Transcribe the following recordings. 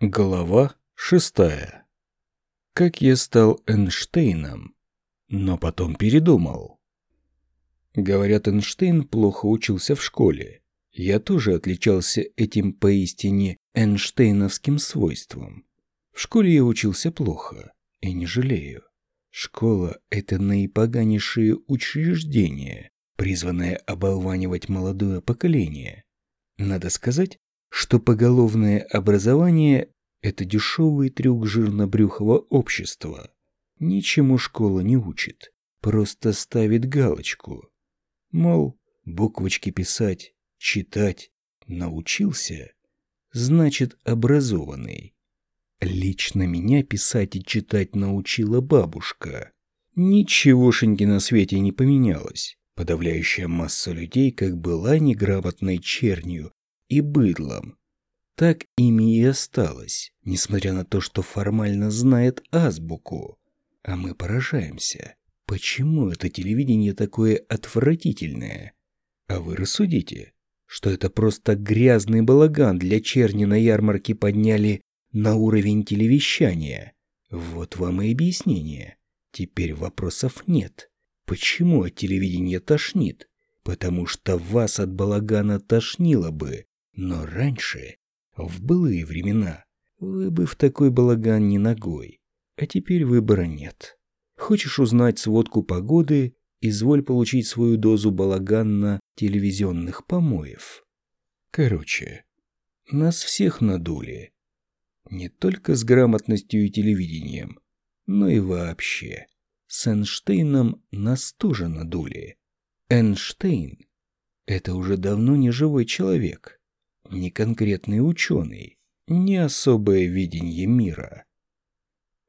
Глава шестая. Как я стал Эйнштейном, но потом передумал. Говорят, Эйнштейн плохо учился в школе. Я тоже отличался этим поистине Эйнштейновским свойством. В школе я учился плохо, и не жалею. Школа – это наипоганейшее учреждение, призванное оболванивать молодое поколение. Надо сказать, что поголовное образование – это дешевый трюк жирнобрюхого общества. Ничему школа не учит, просто ставит галочку. Мол, буквочки писать, читать научился, значит образованный. Лично меня писать и читать научила бабушка. Ничегошеньки на свете не поменялось. Подавляющая масса людей как была неграмотной чернью, и быдлом. Так ими и осталось, несмотря на то, что формально знает азбуку. А мы поражаемся. Почему это телевидение такое отвратительное? А вы рассудите, что это просто грязный балаган для черни на ярмарке подняли на уровень телевещания. Вот вам и объяснение. Теперь вопросов нет. Почему от телевидения тошнит? Потому что вас от балагана тошнило бы, но раньше, в былые времена, вы бы в такой балаган не ногой. А теперь выбора нет. Хочешь узнать сводку погоды, изволь получить свою дозу балаганна телевизионных помоев. Короче, нас всех надули. Не только с грамотностью и телевидением, но и вообще. С Эйнштейном нас тоже надули. Эйнштейн – это уже давно не живой человек не конкретный ученый, не особое видение мира.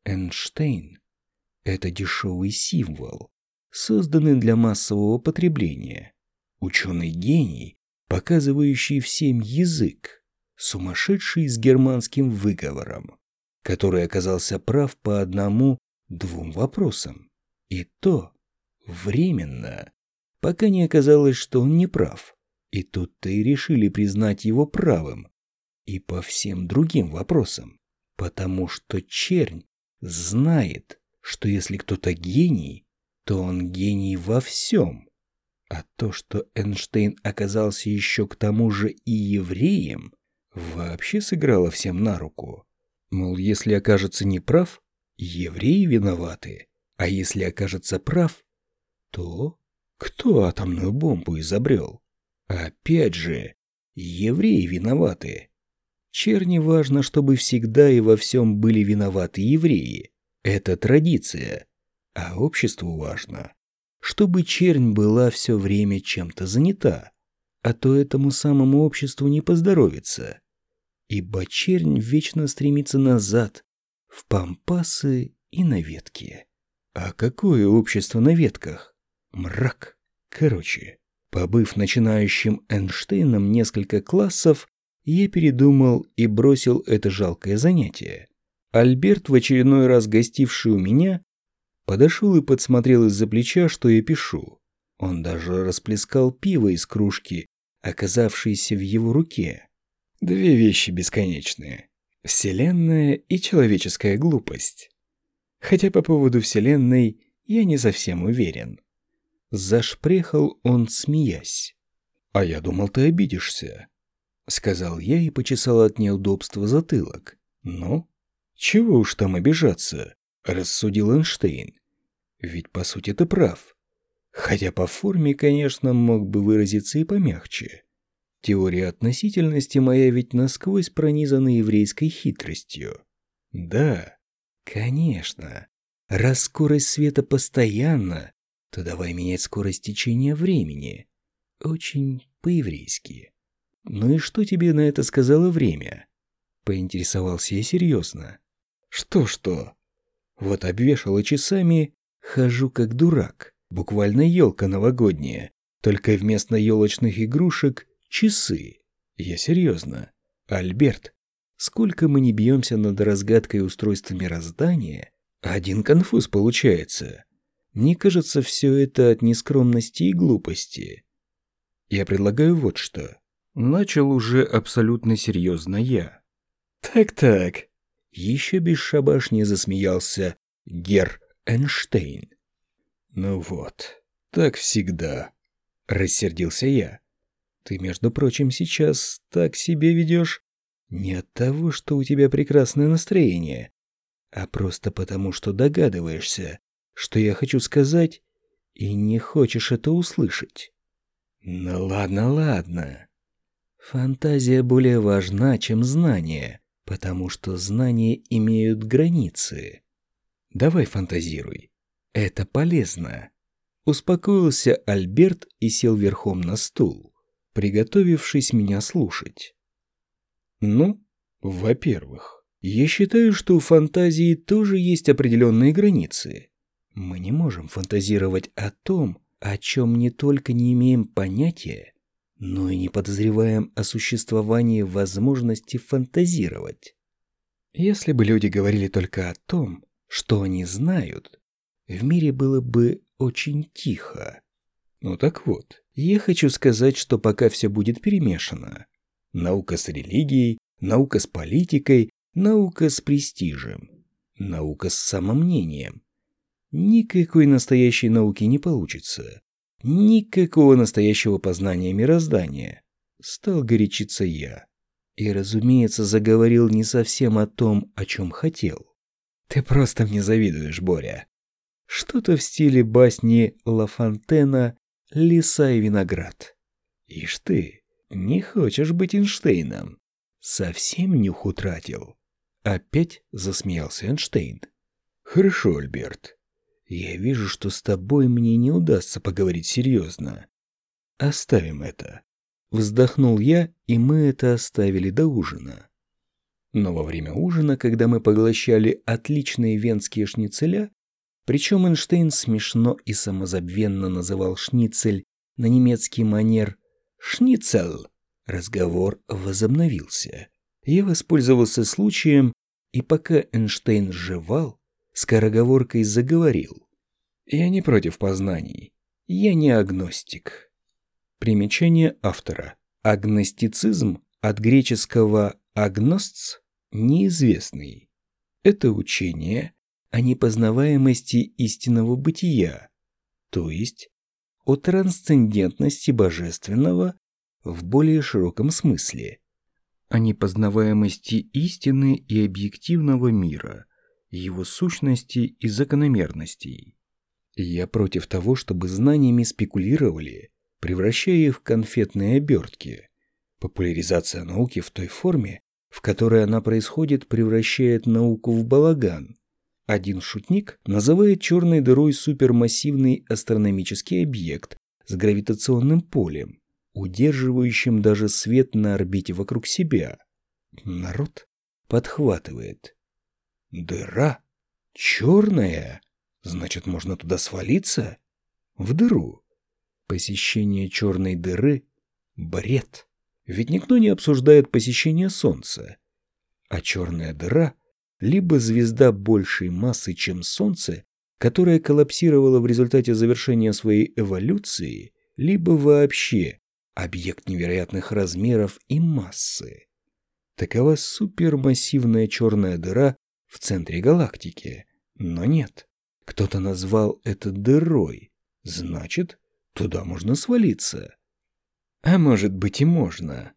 Эйнштейн – это дешевый символ, созданный для массового потребления. Ученый-гений, показывающий всем язык, сумасшедший с германским выговором, который оказался прав по одному-двум вопросам. И то временно, пока не оказалось, что он не прав. И тут-то и решили признать его правым. И по всем другим вопросам. Потому что чернь знает, что если кто-то гений, то он гений во всем. А то, что Эйнштейн оказался еще к тому же и евреем, вообще сыграло всем на руку. Мол, если окажется неправ, евреи виноваты, а если окажется прав, то кто атомную бомбу изобрел? Опять же, евреи виноваты. Черни важно, чтобы всегда и во всем были виноваты евреи. Это традиция. А обществу важно, чтобы чернь была все время чем-то занята. А то этому самому обществу не поздоровится. Ибо чернь вечно стремится назад, в пампасы и на ветки. А какое общество на ветках? Мрак. Короче, Побыв начинающим Эйнштейном несколько классов, я передумал и бросил это жалкое занятие. Альберт, в очередной раз гостивший у меня, подошел и подсмотрел из-за плеча, что я пишу. Он даже расплескал пиво из кружки, оказавшейся в его руке. Две вещи бесконечные. Вселенная и человеческая глупость. Хотя по поводу Вселенной я не совсем уверен. Зашпрехал он, смеясь. «А я думал, ты обидишься», — сказал я и почесал от неудобства затылок. «Ну, чего уж там обижаться», — рассудил Эйнштейн. «Ведь, по сути, ты прав. Хотя по форме, конечно, мог бы выразиться и помягче. Теория относительности моя ведь насквозь пронизана еврейской хитростью. Да, конечно, раз скорость света постоянна, то давай менять скорость течения времени. Очень по-еврейски. Ну и что тебе на это сказало время? Поинтересовался я серьезно. Что-что? Вот обвешала часами, хожу как дурак. Буквально елка новогодняя. Только вместо елочных игрушек часы. Я серьезно. Альберт, сколько мы не бьемся над разгадкой устройства мироздания, один конфуз получается. Мне кажется, все это от нескромности и глупости. Я предлагаю вот что. Начал уже абсолютно серьезно я. Так-так. Еще бесшабашнее засмеялся Гер Эйнштейн. Ну вот, так всегда. Рассердился я. Ты, между прочим, сейчас так себе ведешь не от того, что у тебя прекрасное настроение, а просто потому, что догадываешься, что я хочу сказать, и не хочешь это услышать. Ну ладно, ладно. Фантазия более важна, чем знание, потому что знания имеют границы. Давай фантазируй. Это полезно. Успокоился Альберт и сел верхом на стул, приготовившись меня слушать. Ну, во-первых, я считаю, что у фантазии тоже есть определенные границы. Мы не можем фантазировать о том, о чем не только не имеем понятия, но и не подозреваем о существовании возможности фантазировать. Если бы люди говорили только о том, что они знают, в мире было бы очень тихо. Ну так вот, я хочу сказать, что пока все будет перемешано. Наука с религией, наука с политикой, наука с престижем, наука с самомнением. Никакой настоящей науки не получится. Никакого настоящего познания мироздания. Стал горячиться я. И, разумеется, заговорил не совсем о том, о чем хотел. Ты просто мне завидуешь, Боря. Что-то в стиле басни Ла Фонтена «Лиса и виноград». Ишь ты, не хочешь быть Эйнштейном? Совсем нюх утратил? Опять засмеялся Эйнштейн. Хорошо, Альберт. Я вижу, что с тобой мне не удастся поговорить серьезно. Оставим это. Вздохнул я, и мы это оставили до ужина. Но во время ужина, когда мы поглощали отличные венские шницеля, причем Эйнштейн смешно и самозабвенно называл шницель на немецкий манер «шницел», разговор возобновился. Я воспользовался случаем, и пока Эйнштейн жевал, скороговоркой заговорил. «Я не против познаний. Я не агностик». Примечание автора. Агностицизм от греческого «агностс» – неизвестный. Это учение о непознаваемости истинного бытия, то есть о трансцендентности божественного в более широком смысле, о непознаваемости истины и объективного мира, его сущности и закономерностей. Я против того, чтобы знаниями спекулировали, превращая их в конфетные обертки. Популяризация науки в той форме, в которой она происходит, превращает науку в балаган. Один шутник называет черной дырой супермассивный астрономический объект с гравитационным полем, удерживающим даже свет на орбите вокруг себя. Народ подхватывает. Дыра? Черная? Значит, можно туда свалиться? В дыру. Посещение черной дыры – бред. Ведь никто не обсуждает посещение Солнца. А черная дыра – либо звезда большей массы, чем Солнце, которая коллапсировала в результате завершения своей эволюции, либо вообще объект невероятных размеров и массы. Такова супермассивная черная дыра в центре галактики. Но нет, кто-то назвал это дырой. Значит, туда можно свалиться. А может быть и можно.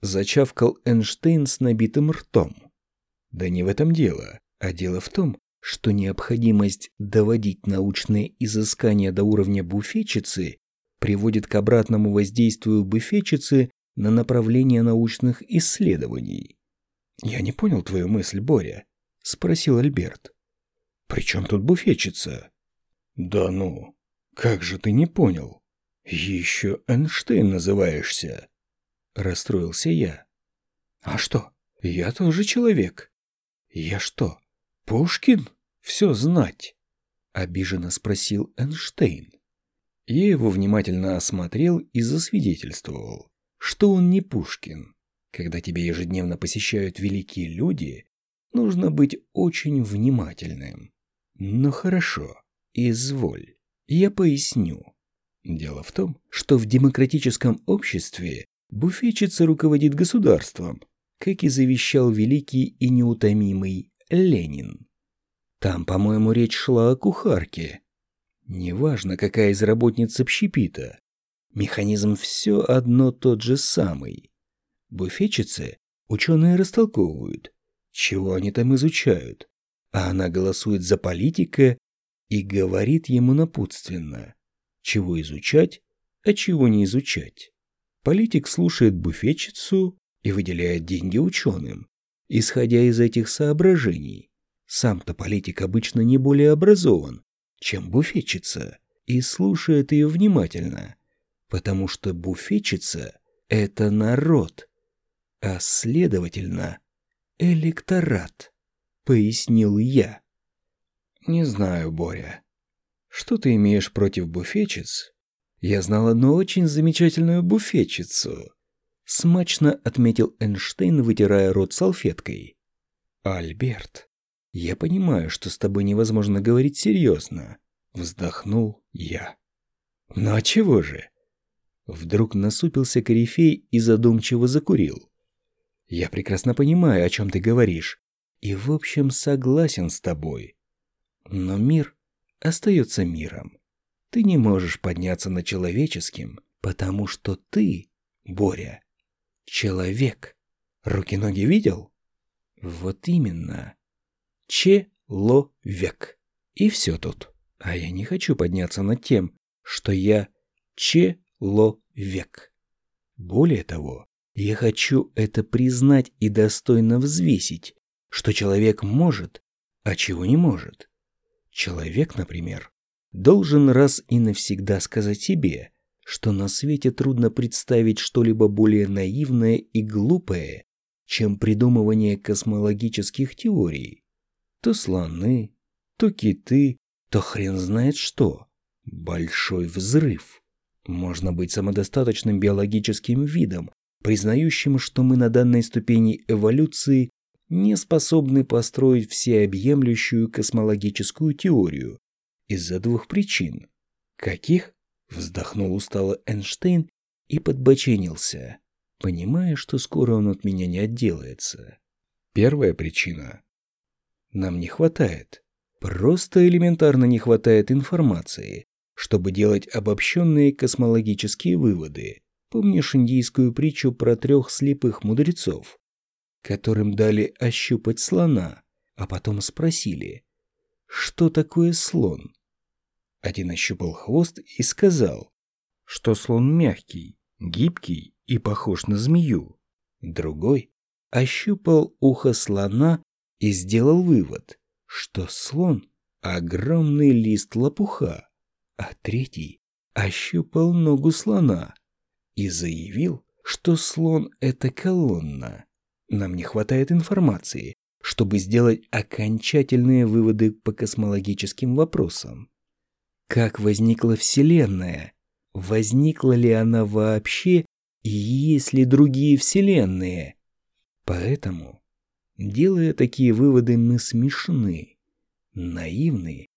Зачавкал Эйнштейн с набитым ртом. Да не в этом дело, а дело в том, что необходимость доводить научные изыскания до уровня буфетчицы приводит к обратному воздействию буфетчицы на направление научных исследований. Я не понял твою мысль, Боря, спросил Альберт. При чем тут буфетчица? Да ну, как же ты не понял? «Еще Эйнштейн называешься?» Расстроился я. «А что, я тоже человек. Я что, Пушкин? Все знать?» Обиженно спросил Эйнштейн. Я его внимательно осмотрел и засвидетельствовал, что он не Пушкин. Когда тебя ежедневно посещают великие люди, нужно быть очень внимательным. Ну хорошо, изволь, я поясню. Дело в том, что в демократическом обществе буфетчица руководит государством, как и завещал великий и неутомимый Ленин. Там, по-моему, речь шла о кухарке. Неважно, какая из работниц общепита. Механизм все одно тот же самый. Буфетчицы ученые растолковывают, чего они там изучают, а она голосует за политика и говорит ему напутственно, чего изучать, а чего не изучать. Политик слушает буфетчицу и выделяет деньги ученым, исходя из этих соображений. Сам-то политик обычно не более образован, чем буфетчица, и слушает ее внимательно, потому что буфетчица – это народ, а следовательно, электорат, пояснил я. Не знаю, Боря, что ты имеешь против буфетчиц? Я знал одну очень замечательную буфетчицу. Смачно отметил Эйнштейн, вытирая рот салфеткой. Альберт, я понимаю, что с тобой невозможно говорить серьезно. Вздохнул я. Ну а чего же? Вдруг насупился корифей и задумчиво закурил. Я прекрасно понимаю, о чем ты говоришь, и в общем согласен с тобой. Но мир остается миром. Ты не можешь подняться над человеческим, потому что ты, Боря, человек. Руки-ноги видел? Вот именно. Человек. И все тут. А я не хочу подняться над тем, что я человек. Более того, я хочу это признать и достойно взвесить, что человек может, а чего не может. Человек, например, должен раз и навсегда сказать себе, что на свете трудно представить что-либо более наивное и глупое, чем придумывание космологических теорий. То слоны, то киты, то хрен знает что. Большой взрыв. Можно быть самодостаточным биологическим видом, признающим, что мы на данной ступени эволюции не способны построить всеобъемлющую космологическую теорию из-за двух причин. Каких? Вздохнул устало Эйнштейн и подбоченился, понимая, что скоро он от меня не отделается. Первая причина. Нам не хватает. Просто элементарно не хватает информации, чтобы делать обобщенные космологические выводы. Помнишь индийскую притчу про трех слепых мудрецов, которым дали ощупать слона, а потом спросили, что такое слон? Один ощупал хвост и сказал, что слон мягкий, гибкий и похож на змею. Другой ощупал ухо слона и сделал вывод, что слон – огромный лист лопуха, а третий ощупал ногу слона и заявил, что слон – это колонна. Нам не хватает информации, чтобы сделать окончательные выводы по космологическим вопросам. Как возникла Вселенная? Возникла ли она вообще и есть ли другие Вселенные? Поэтому, делая такие выводы, мы смешны, наивны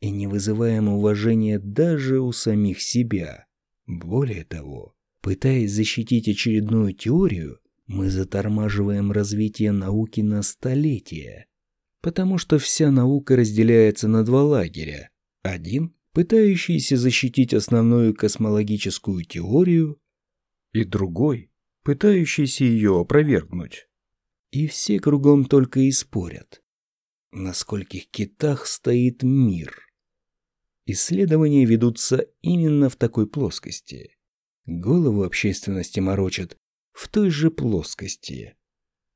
и не вызываем уважения даже у самих себя. Более того, Пытаясь защитить очередную теорию, мы затормаживаем развитие науки на столетия. Потому что вся наука разделяется на два лагеря. Один, пытающийся защитить основную космологическую теорию, и другой, пытающийся ее опровергнуть. И все кругом только и спорят, на скольких китах стоит мир. Исследования ведутся именно в такой плоскости – голову общественности морочат в той же плоскости.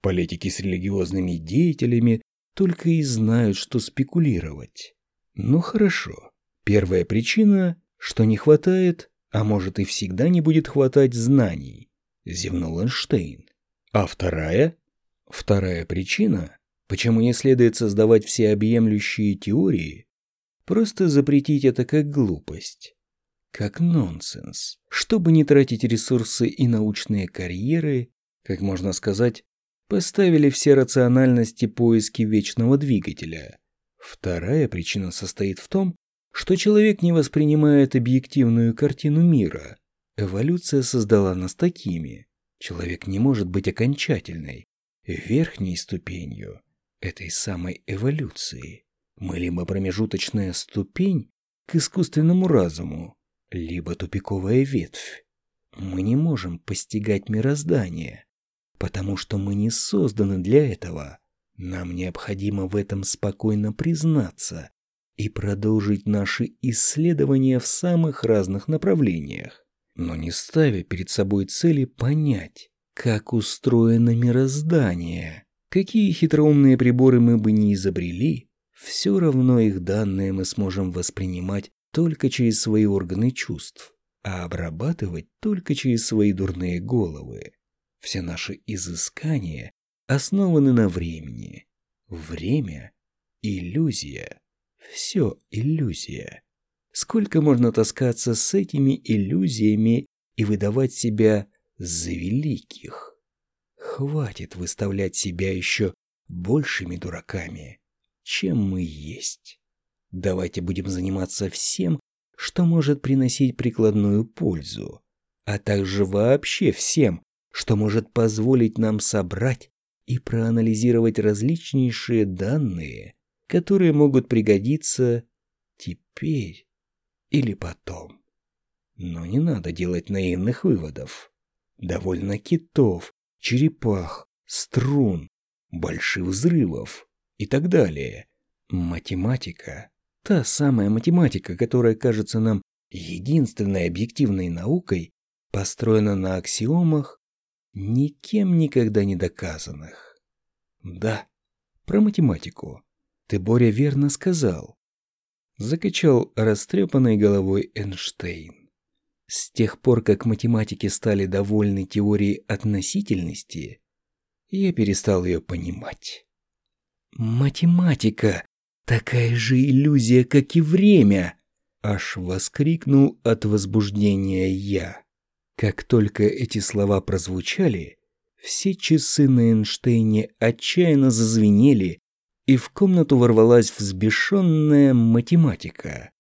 Политики с религиозными деятелями только и знают, что спекулировать. Ну хорошо. Первая причина, что не хватает, а может и всегда не будет хватать знаний, зевнул Эйнштейн. А вторая? Вторая причина, почему не следует создавать всеобъемлющие теории, просто запретить это как глупость. Как нонсенс. Чтобы не тратить ресурсы и научные карьеры, как можно сказать, поставили все рациональности поиски вечного двигателя. Вторая причина состоит в том, что человек не воспринимает объективную картину мира. Эволюция создала нас такими. Человек не может быть окончательной, верхней ступенью этой самой эволюции мы либо промежуточная ступень к искусственному разуму, либо тупиковая ветвь. Мы не можем постигать мироздание, потому что мы не созданы для этого. Нам необходимо в этом спокойно признаться и продолжить наши исследования в самых разных направлениях, но не ставя перед собой цели понять, как устроено мироздание. Какие хитроумные приборы мы бы не изобрели, все равно их данные мы сможем воспринимать только через свои органы чувств, а обрабатывать только через свои дурные головы. Все наши изыскания основаны на времени. Время – иллюзия. Все иллюзия. Сколько можно таскаться с этими иллюзиями и выдавать себя за великих? Хватит выставлять себя еще большими дураками, чем мы есть. Давайте будем заниматься всем, что может приносить прикладную пользу, а также вообще всем, что может позволить нам собрать и проанализировать различнейшие данные, которые могут пригодиться теперь или потом. Но не надо делать наивных выводов. Довольно китов, черепах, струн, больших взрывов и так далее. Математика, та самая математика, которая кажется нам единственной объективной наукой, построена на аксиомах, никем никогда не доказанных. Да, про математику. Ты, Боря, верно сказал. Закачал растрепанной головой Эйнштейн. С тех пор, как математики стали довольны теорией относительности, я перестал ее понимать. «Математика — такая же иллюзия, как и время!» Аж воскликнул от возбуждения я. Как только эти слова прозвучали, все часы на Эйнштейне отчаянно зазвенели, и в комнату ворвалась взбешенная математика.